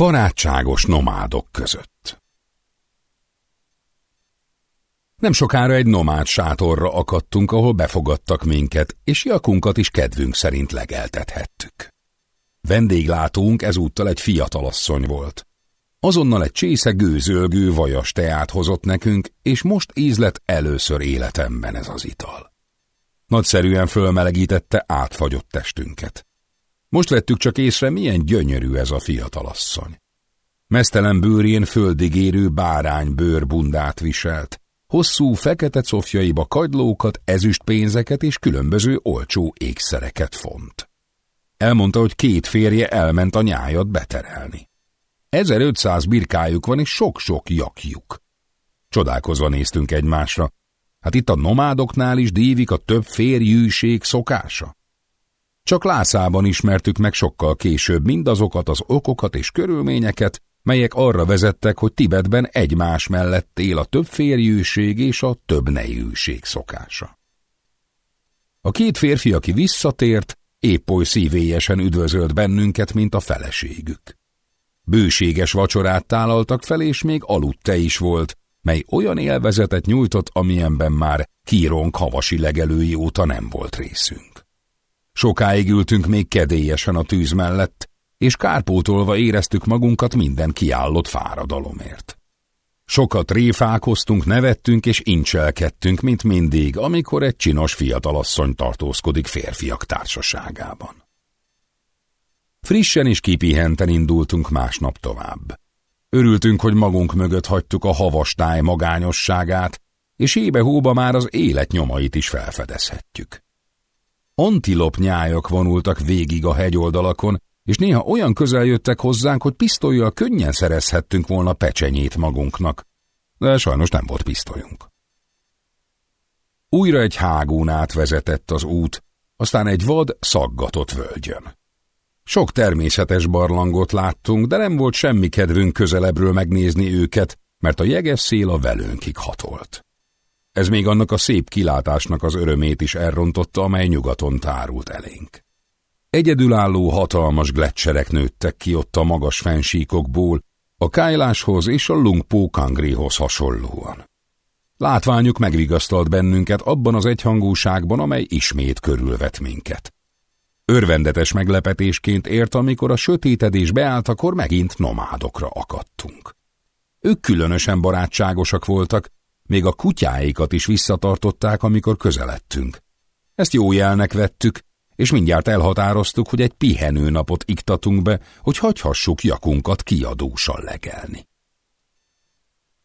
Barátságos nomádok között Nem sokára egy nomád sátorra akadtunk, ahol befogadtak minket, és jakunkat is kedvünk szerint legeltethettük. Vendéglátónk ezúttal egy fiatalasszony volt. Azonnal egy csésze gőzölgő vajas teát hozott nekünk, és most ízlet először életemben ez az ital. Nagyszerűen fölmelegítette átfagyott testünket. Most vettük csak észre, milyen gyönyörű ez a fiatalasszony. Mesztelen bőrén földigérő báránybőr bundát viselt, hosszú fekete cofjaiba kagylókat, ezüstpénzeket és különböző olcsó ékszereket font. Elmondta, hogy két férje elment a nyájat beterelni. 1500 birkájuk van és sok-sok jakjuk. Csodálkozva néztünk egymásra. Hát itt a nomádoknál is dívik a több férjűség szokása. Csak Lászában ismertük meg sokkal később mindazokat az okokat és körülményeket, melyek arra vezettek, hogy Tibetben egymás mellett él a több férjűség és a több nejűség szokása. A két férfi, aki visszatért, épp oly szívélyesen üdvözölt bennünket, mint a feleségük. Bőséges vacsorát tálaltak fel, és még aludte is volt, mely olyan élvezetet nyújtott, amilyenben már kírónk havasi legelői óta nem volt részünk. Sokáig ültünk még kedélyesen a tűz mellett, és kárpótolva éreztük magunkat minden kiállott fáradalomért. Sokat réfálkoztunk, nevettünk és incselkedtünk, mint mindig, amikor egy csinos fiatalasszony tartózkodik férfiak társaságában. Frissen és kipihenten indultunk másnap tovább. Örültünk, hogy magunk mögött hagytuk a havastály magányosságát, és ébe-hóba már az élet nyomait is felfedezhetjük. Antilop nyájak vonultak végig a hegyoldalakon, és néha olyan közel jöttek hozzánk, hogy pisztolyjal könnyen szerezhettünk volna pecsenyét magunknak, de sajnos nem volt pisztolyunk. Újra egy hágón átvezetett az út, aztán egy vad, szaggatott völgyön. Sok természetes barlangot láttunk, de nem volt semmi kedvünk közelebbről megnézni őket, mert a jeges szél a velőnkig hatolt. Ez még annak a szép kilátásnak az örömét is elrontotta, amely nyugaton tárult elénk. Egyedülálló hatalmas gletszerek nőttek ki ott a magas fensíkokból, a Kájláshoz és a Lungpó Kangrihoz hasonlóan. Látványuk megvigasztalt bennünket abban az egyhangúságban, amely ismét körülvet minket. Örvendetes meglepetésként ért, amikor a sötétedés beállt, akkor megint nomádokra akadtunk. Ők különösen barátságosak voltak, még a kutyáikat is visszatartották, amikor közeledtünk. Ezt jó jelnek vettük, és mindjárt elhatároztuk, hogy egy pihenő napot iktatunk be, hogy hagyhassuk jakunkat kiadósan legelni.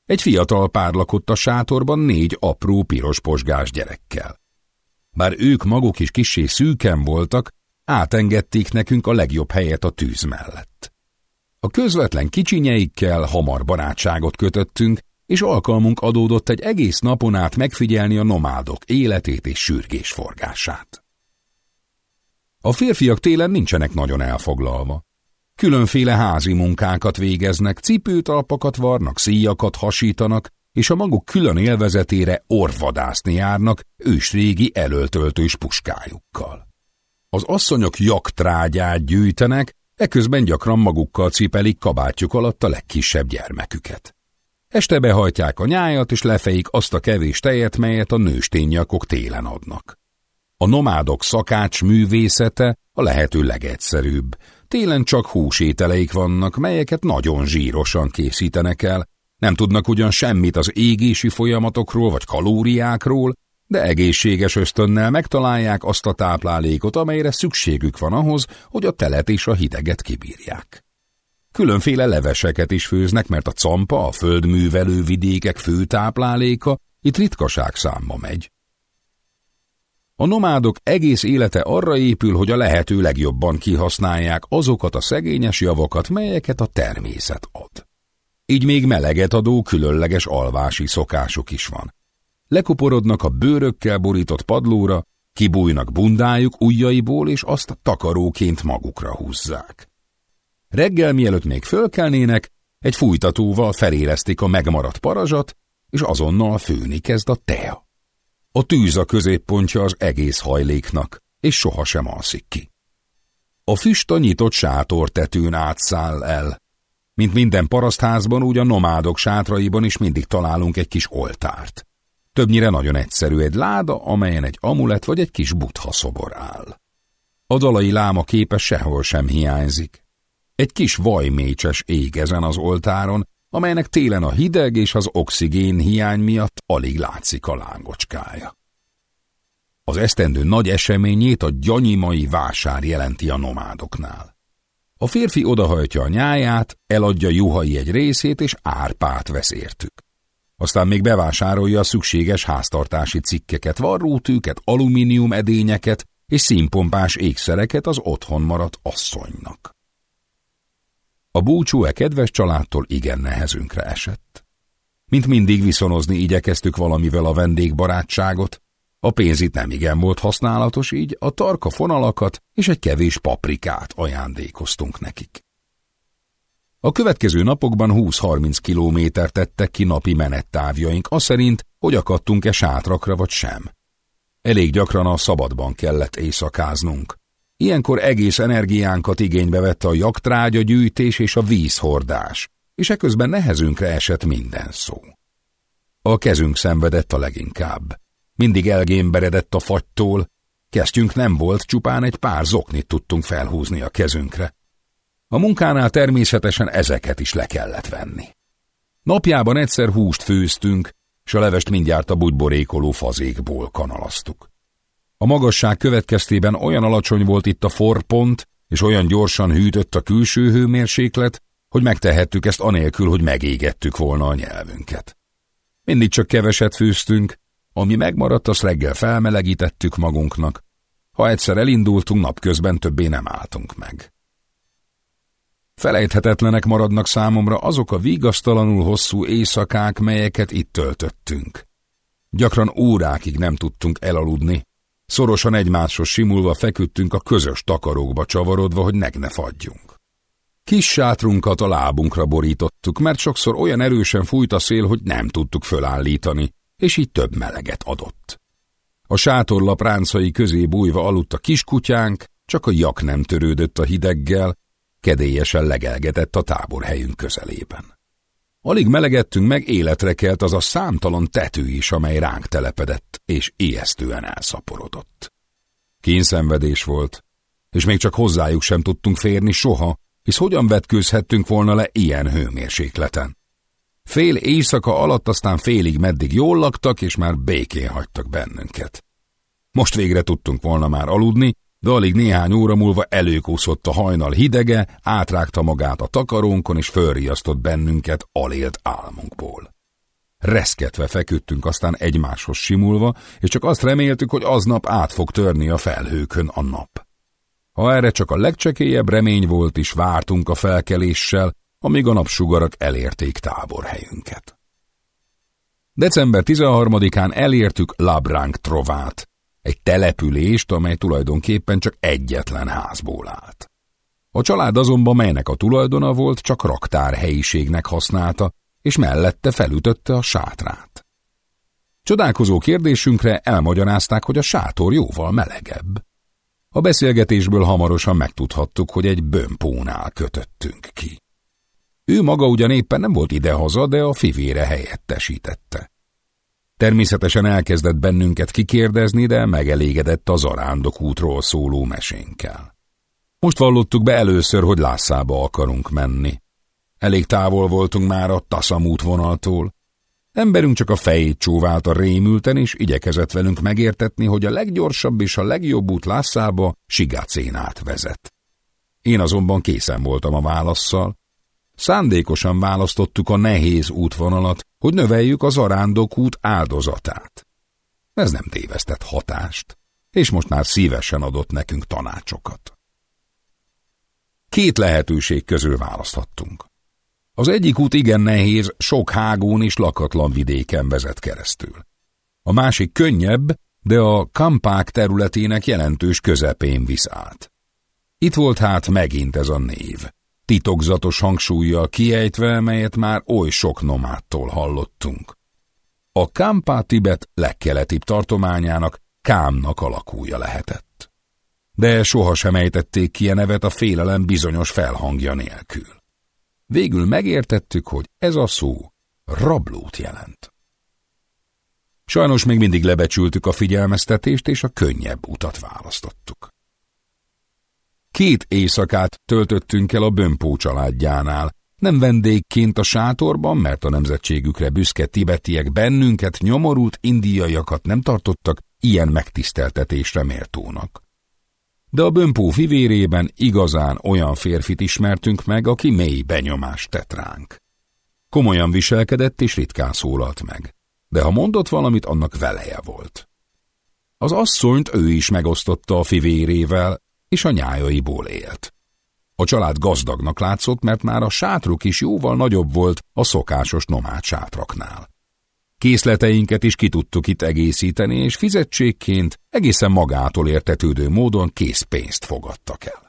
Egy fiatal pár lakott a sátorban négy apró piros posgás gyerekkel. Bár ők maguk is kissé szűken voltak, átengedték nekünk a legjobb helyet a tűz mellett. A közvetlen kicsinyeikkel hamar barátságot kötöttünk, és alkalmunk adódott egy egész napon át megfigyelni a nomádok életét és sürgésforgását. A férfiak télen nincsenek nagyon elfoglalva. Különféle házi munkákat végeznek, cipőtalpakat varnak, szíjakat hasítanak, és a maguk külön élvezetére orvadászni járnak ősrégi elöltöltős puskájukkal. Az asszonyok jaktrágyát gyűjtenek, eközben gyakran magukkal cipelik kabátjuk alatt a legkisebb gyermeküket. Este behajtják a nyájat, és lefejik azt a kevés tejet, melyet a nőstényjakok télen adnak. A nomádok szakács művészete a lehető legegyszerűbb. Télen csak húsételeik vannak, melyeket nagyon zsírosan készítenek el. Nem tudnak ugyan semmit az égési folyamatokról vagy kalóriákról, de egészséges ösztönnel megtalálják azt a táplálékot, amelyre szükségük van ahhoz, hogy a telet és a hideget kibírják. Különféle leveseket is főznek, mert a campa, a földművelő vidékek fő tápláléka itt ritkaság számba megy. A nomádok egész élete arra épül, hogy a lehető legjobban kihasználják azokat a szegényes javakat, melyeket a természet ad. Így még meleget adó különleges alvási szokásuk is van. Lekoporodnak a bőrökkel borított padlóra, kibújnak bundájuk ujjaiból, és azt takaróként magukra húzzák. Reggel mielőtt még fölkelnének, egy fújtatóval felérezték a megmaradt parazsat, és azonnal főni kezd a tea. A tűz a középpontja az egész hajléknak, és sohasem alszik ki. A füst a nyitott sátortetőn átszáll el. Mint minden parasztházban, úgy a nomádok sátraiban is mindig találunk egy kis oltárt. Többnyire nagyon egyszerű egy láda, amelyen egy amulet vagy egy kis butha szobor áll. A dalai láma képe sehol sem hiányzik. Egy kis vajmécses ég ezen az oltáron, amelynek télen a hideg és az oxigén hiány miatt alig látszik a lángocskája. Az esztendő nagy eseményét a gyanyimai vásár jelenti a nomádoknál. A férfi odahajtja a nyáját, eladja juhai egy részét és árpát vesz értük. Aztán még bevásárolja a szükséges háztartási cikkeket, varrótűket, alumínium edényeket és színpompás ékszereket az otthon maradt asszonynak. A búcsú e kedves családtól igen nehezünkre esett. Mint mindig viszonozni igyekeztük valamivel a vendégbarátságot, a pénz itt nem igen volt használatos, így a tarka fonalakat és egy kevés paprikát ajándékoztunk nekik. A következő napokban 20-30 kilométer tettek ki napi menettávjaink, az szerint, hogy akadtunk-e sátrakra vagy sem. Elég gyakran a szabadban kellett éjszakáznunk. Ilyenkor egész energiánkat igénybe vette a jaktrágya gyűjtés és a vízhordás, és eközben nehezünkre esett minden szó. A kezünk szenvedett a leginkább. Mindig elgémberedett a fagytól, kesztyünk nem volt, csupán egy pár zoknit tudtunk felhúzni a kezünkre. A munkánál természetesen ezeket is le kellett venni. Napjában egyszer húst főztünk, s a levest mindjárt a bugyborékoló fazékból kanalaztuk. A magasság következtében olyan alacsony volt itt a forpont, és olyan gyorsan hűtött a külső hőmérséklet, hogy megtehettük ezt anélkül, hogy megégettük volna a nyelvünket. Mindig csak keveset főztünk, ami megmaradt, azt reggel felmelegítettük magunknak. Ha egyszer elindultunk, napközben többé nem álltunk meg. Felejthetetlenek maradnak számomra azok a vigasztalanul hosszú éjszakák, melyeket itt töltöttünk. Gyakran órákig nem tudtunk elaludni, szorosan egymáshoz simulva feküdtünk a közös takarókba csavarodva, hogy meg ne fagyjunk. Kis sátrunkat a lábunkra borítottuk, mert sokszor olyan erősen fújt a szél, hogy nem tudtuk fölállítani, és így több meleget adott. A sátorlap ráncai közé bújva aludt a kiskutyánk, csak a jak nem törődött a hideggel, kedélyesen legelgetett a táborhelyünk közelében. Alig melegettünk meg, életre kelt az a számtalan tető is, amely ránk telepedett, és ijesztően elszaporodott. Kínszenvedés volt, és még csak hozzájuk sem tudtunk férni soha, hisz hogyan vetkőzhettünk volna le ilyen hőmérsékleten. Fél éjszaka alatt aztán félig meddig jól laktak, és már békén hagytak bennünket. Most végre tudtunk volna már aludni, de alig néhány óra múlva előkúszott a hajnal hidege, átrágta magát a takarónkon, és fölriasztott bennünket alélt álmunkból. Reszketve feküdtünk aztán egymáshoz simulva, és csak azt reméltük, hogy aznap át fog törni a felhőkön a nap. Ha erre csak a legcsekélyebb remény volt is, vártunk a felkeléssel, amíg a napsugarak elérték táborhelyünket. December 13-án elértük Labrang Trovát, egy települést, amely tulajdonképpen csak egyetlen házból állt. A család azonban, melynek a tulajdona volt, csak raktár helyiségnek használta, és mellette felütötte a sátrát. Csodálkozó kérdésünkre elmagyarázták, hogy a sátor jóval melegebb. A beszélgetésből hamarosan megtudhattuk, hogy egy bömpónál kötöttünk ki. Ő maga ugyan éppen nem volt idehaza, de a fivére helyettesítette. Természetesen elkezdett bennünket kikérdezni, de megelégedett az arándok útról szóló mesénkkel. Most vallottuk be először, hogy Lászába akarunk menni. Elég távol voltunk már a Taszam útvonaltól. Emberünk csak a fejét csóválta rémülten, és igyekezett velünk megértetni, hogy a leggyorsabb és a legjobb út Lászába Sigácén át vezet. Én azonban készen voltam a válaszszal, Szándékosan választottuk a nehéz útvonalat, hogy növeljük az út áldozatát. Ez nem tévesztett hatást, és most már szívesen adott nekünk tanácsokat. Két lehetőség közül választhattunk. Az egyik út igen nehéz, sok hágón és lakatlan vidéken vezet keresztül. A másik könnyebb, de a kampák területének jelentős közepén visz át. Itt volt hát megint ez a név, titokzatos hangsúlyjal kiejtve, melyet már oly sok nomádtól hallottunk. A Kámpá-Tibet legkeletibb tartományának Kámnak alakúja lehetett. De sohasem ejtették ki a nevet a félelem bizonyos felhangja nélkül. Végül megértettük, hogy ez a szó rablót jelent. Sajnos még mindig lebecsültük a figyelmeztetést, és a könnyebb utat választottuk. Két éjszakát töltöttünk el a Bömpó családjánál, nem vendégként a sátorban, mert a nemzetségükre büszke tibetiek bennünket, nyomorult indiaiakat nem tartottak ilyen megtiszteltetésre méltónak. De a Bömpó fivérében igazán olyan férfit ismertünk meg, aki mély benyomást tett ránk. Komolyan viselkedett és ritkán szólalt meg de ha mondott valamit, annak veleje volt. Az asszonyt ő is megosztotta a fivérével, és a nyájaiból élt. A család gazdagnak látszott, mert már a sátruk is jóval nagyobb volt a szokásos nomád sátraknál. Készleteinket is ki tudtuk itt egészíteni, és fizetségként egészen magától értetődő módon készpénzt fogadtak el.